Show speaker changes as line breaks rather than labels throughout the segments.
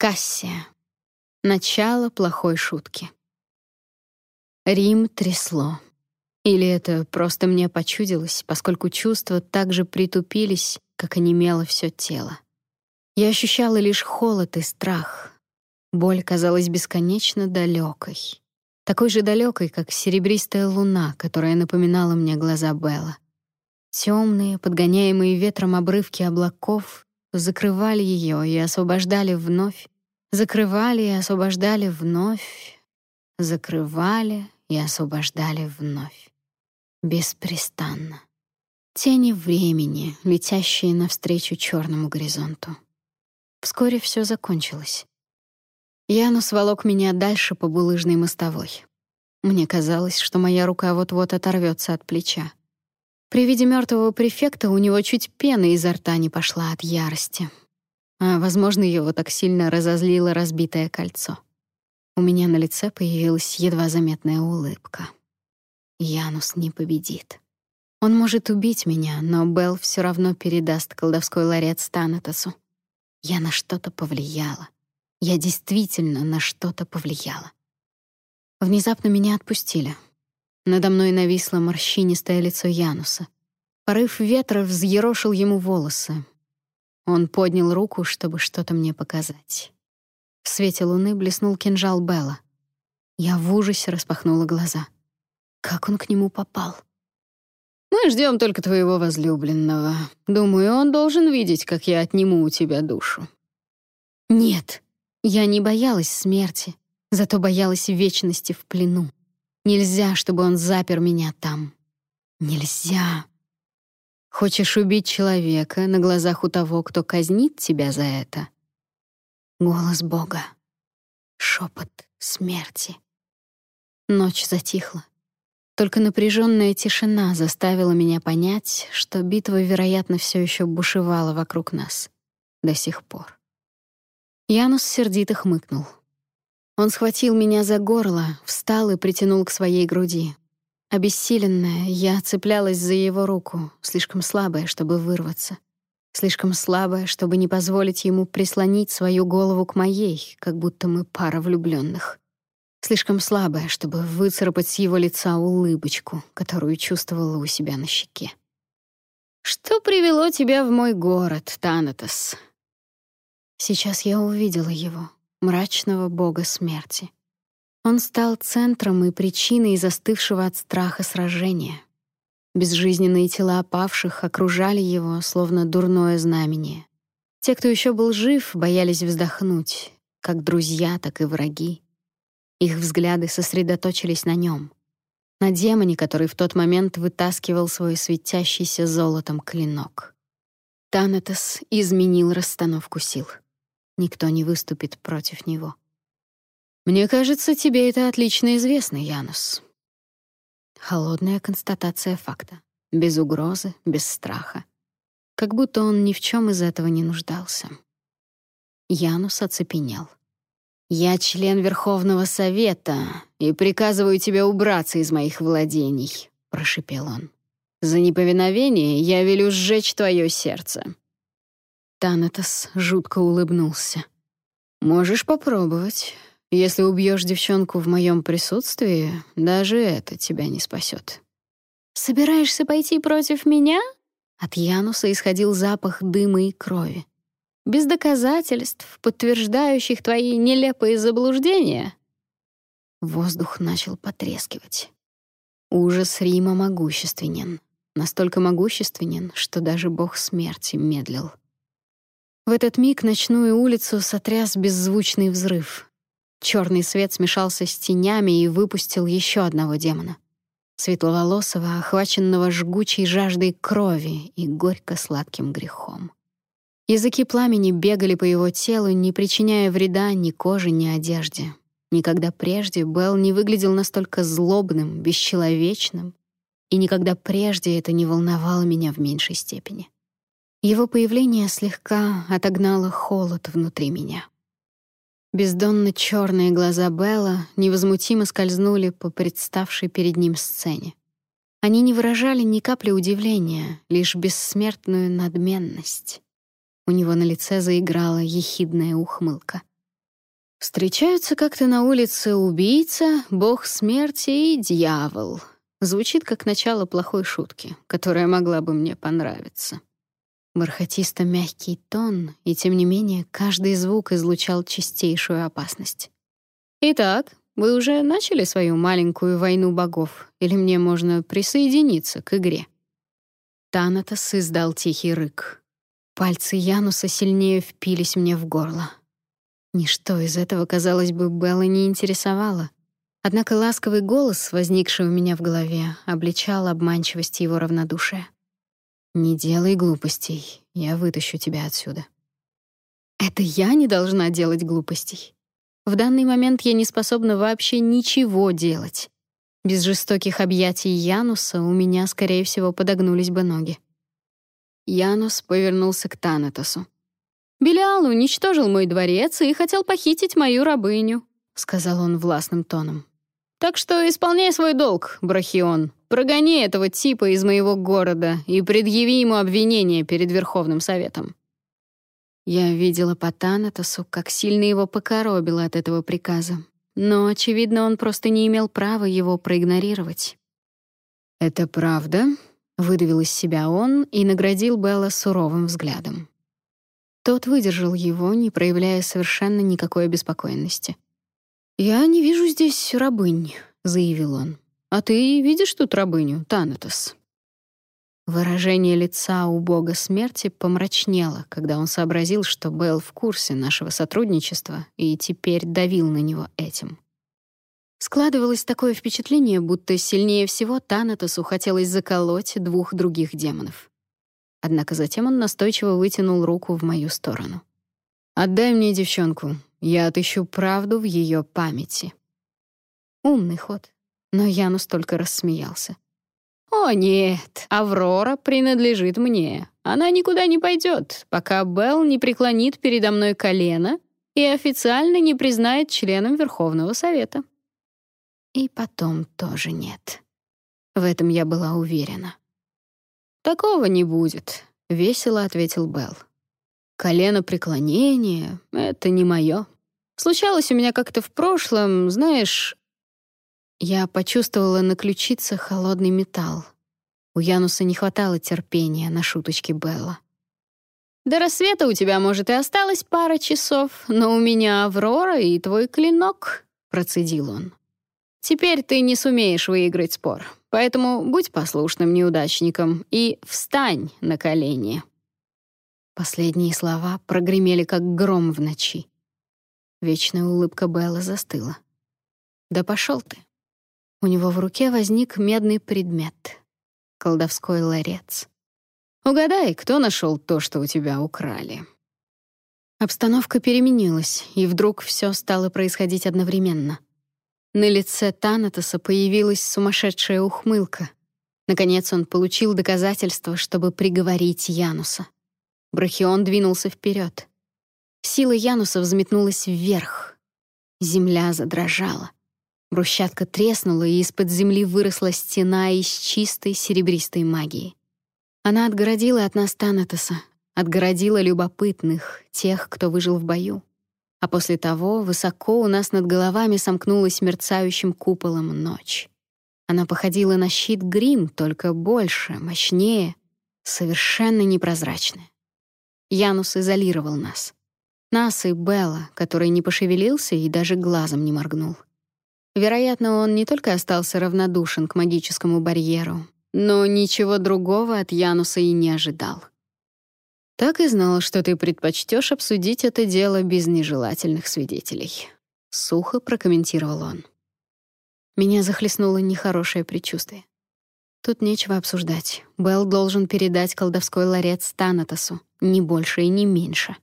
Кассия. Начало плохой шутки. Рим трясло. Или это просто мне почудилось, поскольку чувства так же притупились, как онемело все тело. Я ощущала лишь холод и страх. Боль казалась бесконечно далекой, Такой же далекой, как серебристая луна, которая напоминала мне глаза Белла. Темные, подгоняемые ветром обрывки облаков закрывали ее и освобождали вновь, закрывали и освобождали вновь, закрывали и освобождали вновь. Беспрестанно. Тени времени, летящие навстречу черному горизонту. Вскоре все закончилось. Янус волок меня дальше по булыжной мостовой. Мне казалось, что моя рука вот-вот оторвется от плеча. При виде мертвого префекта у него чуть пена изо рта не пошла от ярости. А, возможно, его так сильно разозлило разбитое кольцо. У меня на лице появилась едва заметная улыбка. Янус не победит. Он может убить меня, но Белл все равно передаст колдовской ларец Танатосу. Я на что-то повлияла. Я действительно на что-то повлияла. Внезапно меня отпустили — надо мной нависло морщинистое лицо Януса. Порыв ветра взъерошил ему волосы. Он поднял руку, чтобы что-то мне показать. В свете луны блеснул кинжал Белла. Я в ужасе распахнула глаза. Как он к нему попал? «Мы ждем только твоего возлюбленного. Думаю, он должен видеть, как я отниму у тебя душу». «Нет, я не боялась смерти, зато боялась вечности в плену. Нельзя, чтобы он запер меня там. Нельзя. Хочешь убить человека на глазах у того, кто казнит тебя за это? Голос Бога. Шепот смерти. Ночь затихла. Только напряженная тишина заставила меня понять, что битва, вероятно, все еще бушевала вокруг нас. До сих пор. Янус сердито хмыкнул. Он схватил меня за горло, встал и притянул к своей груди. Обессиленная, я цеплялась за его руку, слишком слабая, чтобы вырваться. Слишком слабая, чтобы не позволить ему прислонить свою голову к моей, как будто мы пара влюбленных. Слишком слабая, чтобы выцарапать с его лица улыбочку, которую чувствовала у себя на щеке. «Что привело тебя в мой город, Танатос?» Сейчас я увидела его, мрачного бога смерти. Он стал центром и причиной застывшего от страха сражения. Безжизненные тела опавших окружали его, словно дурное знамение. Те, кто еще был жив, боялись вздохнуть, как друзья, так и враги. Их взгляды сосредоточились на нем, на демоне, который в тот момент вытаскивал свой светящийся золотом клинок. Танатос изменил расстановку сил. Никто не выступит против него. Мне кажется, тебе это отлично известно, Янус. Холодная констатация факта. Без угрозы, без страха. Как будто он ни в чем из этого не нуждался. Янус оцепенел. «Я член Верховного Совета и приказываю тебе убраться из моих владений», — прошипел он. «За неповиновение я велю сжечь твое сердце. Танатос жутко улыбнулся. «Можешь попробовать. Если убьешь девчонку в моем присутствии, даже это тебя не спасет. «Собираешься пойти против меня?» От Януса исходил запах дыма и крови. «Без доказательств, подтверждающих твои нелепые заблуждения?» Воздух начал потрескивать. Ужас Рима могущественен. Настолько могущественен, что даже бог смерти медлил. В этот миг ночную улицу сотряс беззвучный взрыв. Черный свет смешался с тенями и выпустил еще одного демона. Светловолосого, охваченного жгучей жаждой крови и горько-сладким грехом. Языки пламени бегали по его телу, не причиняя вреда ни коже, ни одежде. Никогда прежде Белл не выглядел настолько злобным, бесчеловечным, и никогда прежде это не волновало меня в меньшей степени. Его появление слегка отогнало холод внутри меня. Бездонно черные глаза Белла невозмутимо скользнули по представшей перед ним сцене. Они не выражали ни капли удивления, лишь бессмертную надменность. У него на лице заиграла ехидная ухмылка. Встречаются как-то на улице убийца, бог смерти и дьявол. Звучит как начало плохой шутки, которая могла бы мне понравиться. Бархатисто-мягкий тон, и тем не менее каждый звук излучал чистейшую опасность. «Итак, вы уже начали свою маленькую войну богов, или мне можно присоединиться к игре?» Танатос издал тихий рык. Пальцы Януса сильнее впились мне в горло. Ничто из этого, казалось бы, Белла не интересовало. Однако ласковый голос, возникший у меня в голове, обличал обманчивость его равнодушия. «Не делай глупостей, я вытащу тебя отсюда». Это я не должна делать глупостей. В данный момент я не способна вообще ничего делать. Без жестоких объятий Януса у меня, скорее всего, подогнулись бы ноги. Янус повернулся к Танатосу. «Белиал уничтожил мой дворец и хотел похитить мою рабыню», — сказал он властным тоном. «Так что исполняй свой долг, Брахион. Прогони этого типа из моего города и предъяви ему обвинение перед Верховным Советом». Я видела по Танатосу, как сильно его покоробило от этого приказа. Но, очевидно, он просто не имел права его проигнорировать. «Это правда?» — выдавил из себя он и наградил Белла суровым взглядом. Тот выдержал его, не проявляя совершенно никакой обеспокоенности. «Я не вижу здесь рабынь», — заявил он. «А ты видишь тут рабыню, Танатос?» Выражение лица у бога смерти помрачнело, когда он сообразил, что Белл в курсе нашего сотрудничества и теперь давил на него этим. Складывалось такое впечатление, будто сильнее всего Танатосу хотелось заколоть двух других демонов. Однако затем он настойчиво вытянул руку в мою сторону. «Отдай мне девчонку, я отыщу правду в ее памяти». Умный ход, но Янус только рассмеялся. «О нет, Аврора принадлежит мне. Она никуда не пойдет, пока Белл не преклонит передо мной колено и официально не признает членом Верховного Совета». И потом тоже нет. В этом я была уверена. «Такого не будет», — весело ответил Белл. «Колено преклонение — это не мое. Случалось у меня как-то в прошлом, знаешь, я почувствовала на ключице холодный металл. У Януса не хватало терпения на шуточки Белла. «До рассвета у тебя, может, и осталось пара часов, но у меня Аврора и твой клинок», — процедил он. «Теперь ты не сумеешь выиграть спор, поэтому будь послушным неудачником и встань на колени». Последние слова прогремели, как гром в ночи. Вечная улыбка Белла застыла. «Да пошел ты!» У него в руке возник медный предмет — колдовской ларец. «Угадай, кто нашел то, что у тебя украли?» Обстановка переменилась, и вдруг все стало происходить одновременно. На лице Танатоса появилась сумасшедшая ухмылка. Наконец он получил доказательство, чтобы приговорить Януса. Брахион двинулся вперед. Сила Януса взметнулась вверх. Земля задрожала. Брусчатка треснула, и из-под земли выросла стена из чистой серебристой магии. Она отгородила от нас Танатоса, отгородила любопытных, тех, кто выжил в бою. А после того высоко у нас над головами сомкнулась мерцающим куполом ночь. Она походила на щит грим, только больше, мощнее, совершенно непрозрачная. Янус изолировал нас. Нас и Белла, который не пошевелился и даже глазом не моргнул. Вероятно, он не только остался равнодушен к магическому барьеру, но ничего другого от Януса и не ожидал. «Так и знал, что ты предпочтешь обсудить это дело без нежелательных свидетелей», — сухо прокомментировал он. Меня захлестнуло нехорошее предчувствие. Тут нечего обсуждать. Белл должен передать колдовской ларец Танатосу, ни больше и ни меньше.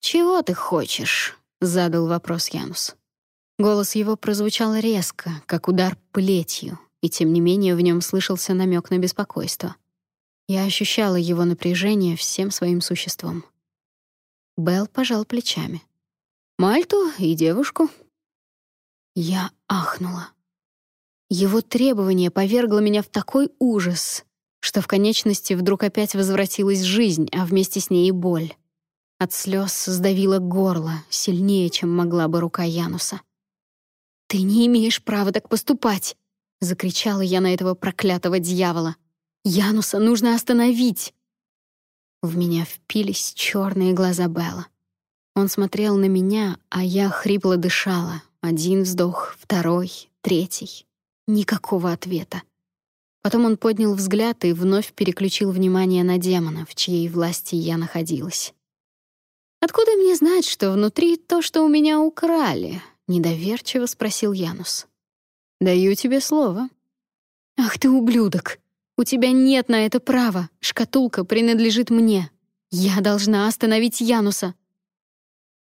«Чего ты хочешь?» — задал вопрос Янус. Голос его прозвучал резко, как удар плетью, и тем не менее в нем слышался намек на беспокойство. Я ощущала его напряжение всем своим существом. Белл пожал плечами. «Мальту и девушку». Я ахнула. Его требование повергло меня в такой ужас, что в конечности вдруг опять возвратилась жизнь, а вместе с ней и боль. От слез сдавило горло сильнее, чем могла бы рука Януса. «Ты не имеешь права так поступать!» — закричала я на этого проклятого дьявола. «Януса нужно остановить!» В меня впились черные глаза Белла. Он смотрел на меня, а я хрипло дышала. Один вздох, второй, третий. Никакого ответа. Потом он поднял взгляд и вновь переключил внимание на демона, в чьей власти я находилась. «Откуда мне знать, что внутри то, что у меня украли?» — недоверчиво спросил Янус. «Даю тебе слово». «Ах ты ублюдок! У тебя нет на это права. Шкатулка принадлежит мне. Я должна остановить Януса».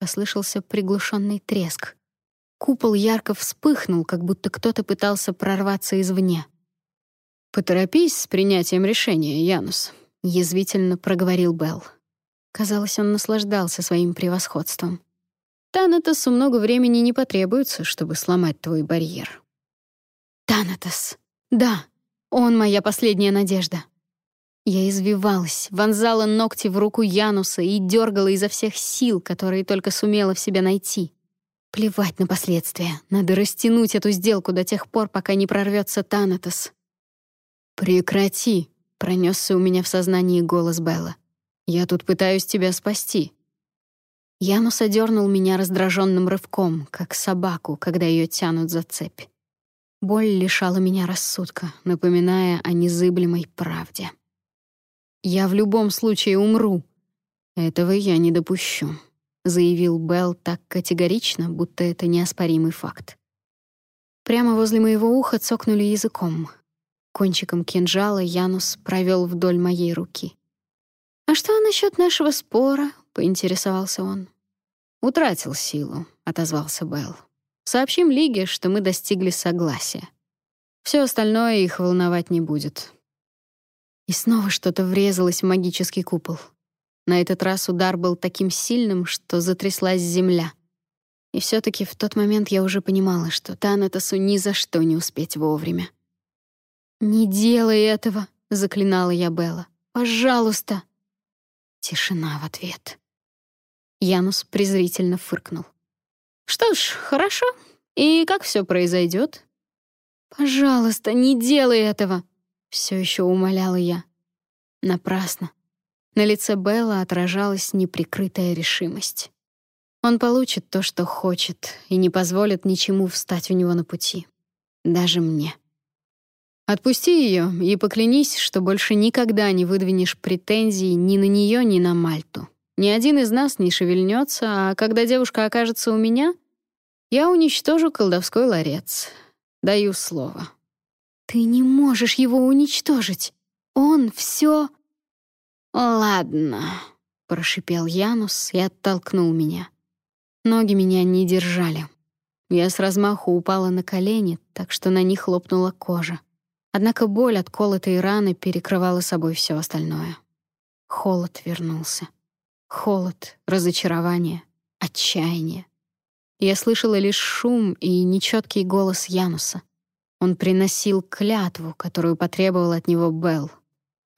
Послышался приглушенный треск. Купол ярко вспыхнул, как будто кто-то пытался прорваться извне. «Поторопись с принятием решения, Янус», — язвительно проговорил Белл. Казалось, он наслаждался своим превосходством. Танатосу много времени не потребуется, чтобы сломать твой барьер. Танатос. Да, он моя последняя надежда. Я извивалась, вонзала ногти в руку Януса и дергала изо всех сил, которые только сумела в себе найти. Плевать на последствия. Надо растянуть эту сделку до тех пор, пока не прорвется Танатос. «Прекрати», — пронесся у меня в сознании голос Белла. «Я тут пытаюсь тебя спасти. Янус одернул меня раздраженным рывком, как собаку, когда ее тянут за цепь. Боль лишала меня рассудка, напоминая о незыблемой правде. «Я в любом случае умру. Этого я не допущу», — заявил Белл так категорично, будто это неоспоримый факт. Прямо возле моего уха цокнули языком. Кончиком кинжала Янус провел вдоль моей руки. «А что насчет нашего спора?» — поинтересовался он. «Утратил силу», — отозвался Белл. «Сообщим Лиге, что мы достигли согласия. Все остальное их волновать не будет». И снова что-то врезалось в магический купол. На этот раз удар был таким сильным, что затряслась земля. И все таки в тот момент я уже понимала, что Танатосу ни за что не успеть вовремя. «Не делай этого!» — заклинала я Белла. «Пожалуйста!» Тишина в ответ. Янус презрительно фыркнул. «Что ж, хорошо. И как все произойдет? «Пожалуйста, не делай этого!» — все еще умоляла я. Напрасно. На лице Белла отражалась неприкрытая решимость. Он получит то, что хочет, и не позволит ничему встать у него на пути. Даже мне. Отпусти ее и поклянись, что больше никогда не выдвинешь претензий ни на нее, ни на Мальту. Ни один из нас не шевельнется, а когда девушка окажется у меня, я уничтожу колдовской ларец. Даю слово. Ты не можешь его уничтожить. Он все. Ладно, прошипел Янус и оттолкнул меня. Ноги меня не держали. Я с размаху упала на колени, так что на них лопнула кожа. Однако боль от колотой раны перекрывала собой все остальное. Холод вернулся. Холод, разочарование, отчаяние. Я слышала лишь шум и нечеткий голос Януса. Он приносил клятву, которую потребовал от него Белл.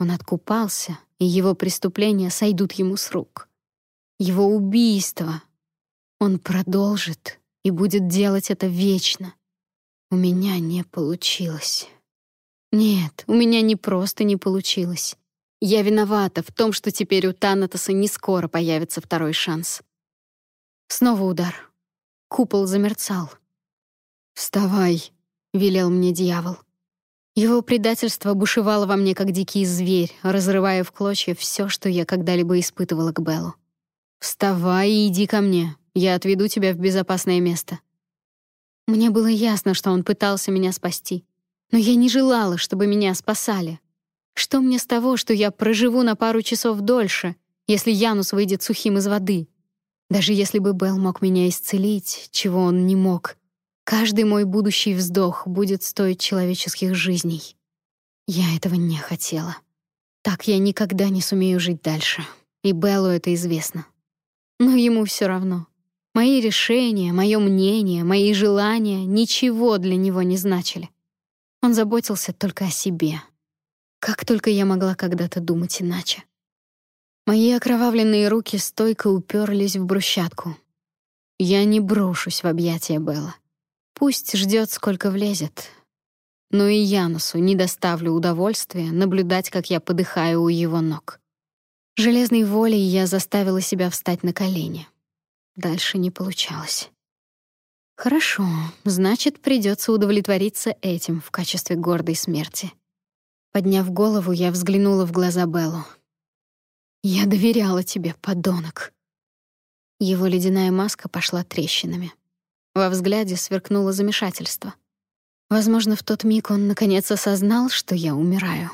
Он откупался, и его преступления сойдут ему с рук. Его убийство. Он продолжит и будет делать это вечно. У меня не получилось. Нет, у меня не просто не получилось. Я виновата в том, что теперь у Танатоса не скоро появится второй шанс. Снова удар. Купол замерцал. «Вставай», — велел мне дьявол. Его предательство бушевало во мне, как дикий зверь, разрывая в клочья все, что я когда-либо испытывала к Беллу. «Вставай и иди ко мне. Я отведу тебя в безопасное место». Мне было ясно, что он пытался меня спасти. Но я не желала, чтобы меня спасали. Что мне с того, что я проживу на пару часов дольше, если Янус выйдет сухим из воды? Даже если бы Белл мог меня исцелить, чего он не мог, каждый мой будущий вздох будет стоить человеческих жизней. Я этого не хотела. Так я никогда не сумею жить дальше. И Беллу это известно. Но ему все равно. Мои решения, мое мнение, мои желания ничего для него не значили. Он заботился только о себе, как только я могла когда-то думать иначе. Мои окровавленные руки стойко уперлись в брусчатку. Я не брошусь в объятия Белла. Пусть ждет, сколько влезет. Но и Янусу не доставлю удовольствия наблюдать, как я подыхаю у его ног. Железной волей я заставила себя встать на колени. Дальше не получалось. Хорошо, значит, придется удовлетвориться этим в качестве гордой смерти. Подняв голову, я взглянула в глаза Беллу. «Я доверяла тебе, подонок». Его ледяная маска пошла трещинами. Во взгляде сверкнуло замешательство. Возможно, в тот миг он наконец осознал, что я умираю.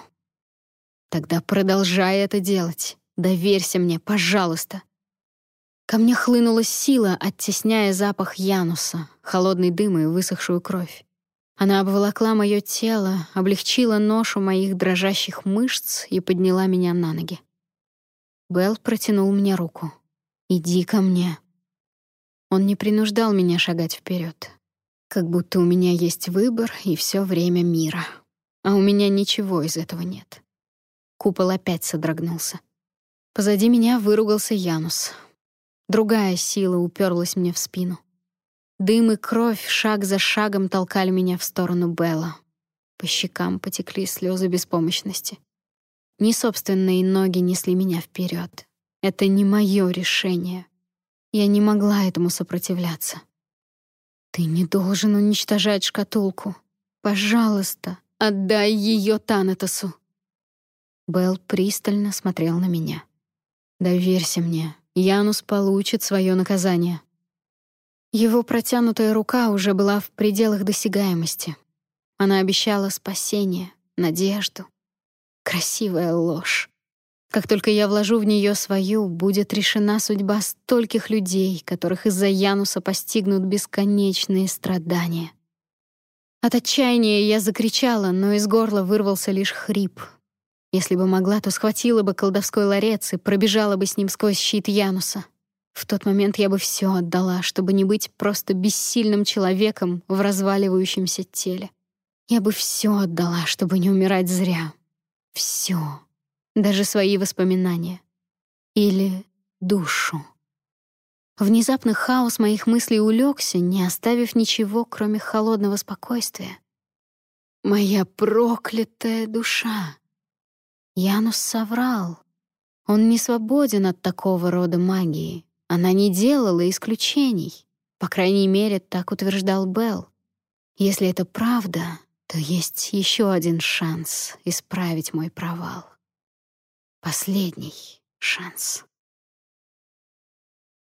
«Тогда продолжай это делать. Доверься мне, пожалуйста». Ко мне хлынула сила, оттесняя запах Януса, холодный дым и высохшую кровь. Она обволокла мое тело, облегчила ношу моих дрожащих мышц и подняла меня на ноги. Белл протянул мне руку. «Иди ко мне». Он не принуждал меня шагать вперед, как будто у меня есть выбор и все время мира. А у меня ничего из этого нет. Купол опять содрогнулся. Позади меня выругался Янус. Другая сила уперлась мне в спину. Дым и кровь шаг за шагом толкали меня в сторону Белла. По щекам потекли слезы беспомощности. Не собственные ноги несли меня вперед. Это не мое решение. Я не могла этому сопротивляться. Ты не должен уничтожать шкатулку. Пожалуйста, отдай ее Танатосу. Белл пристально смотрел на меня. Доверься мне, Янус получит свое наказание. Его протянутая рука уже была в пределах досягаемости. Она обещала спасение, надежду. Красивая ложь. Как только я вложу в нее свою, будет решена судьба стольких людей, которых из-за Януса постигнут бесконечные страдания. От отчаяния я закричала, но из горла вырвался лишь хрип. Если бы могла, то схватила бы колдовской ларец и пробежала бы с ним сквозь щит Януса. В тот момент я бы все отдала, чтобы не быть просто бессильным человеком в разваливающемся теле. Я бы все отдала, чтобы не умирать зря. Все, даже свои воспоминания. Или душу. Внезапно хаос моих мыслей улегся, не оставив ничего, кроме холодного спокойствия. Моя проклятая душа. Янус соврал. Он не свободен от такого рода магии. Она не делала исключений. По крайней мере, так утверждал Белл. Если это правда, то есть еще один шанс исправить мой провал. Последний шанс.